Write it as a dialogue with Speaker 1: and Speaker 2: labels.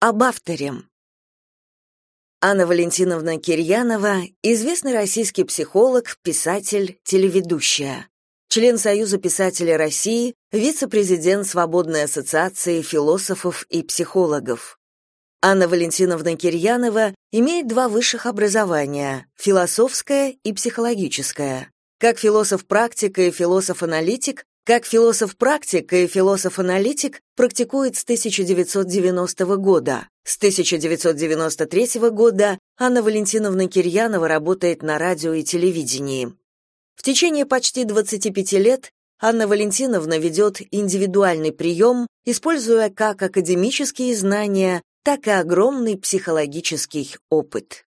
Speaker 1: Об авторе. Анна Валентиновна Кирьянова – известный российский психолог, писатель, телеведущая. Член Союза писателей России, вице-президент Свободной ассоциации философов и психологов. Анна Валентиновна Кирьянова имеет два высших образования – философское и психологическое. Как философ-практик и философ-аналитик, как философ-практик и философ-аналитик практикует с 1990 года. С 1993 года Анна Валентиновна Кирьянова работает на радио и телевидении. В течение почти 25 лет Анна Валентиновна ведет индивидуальный прием, используя как академические знания, так и огромный психологический опыт.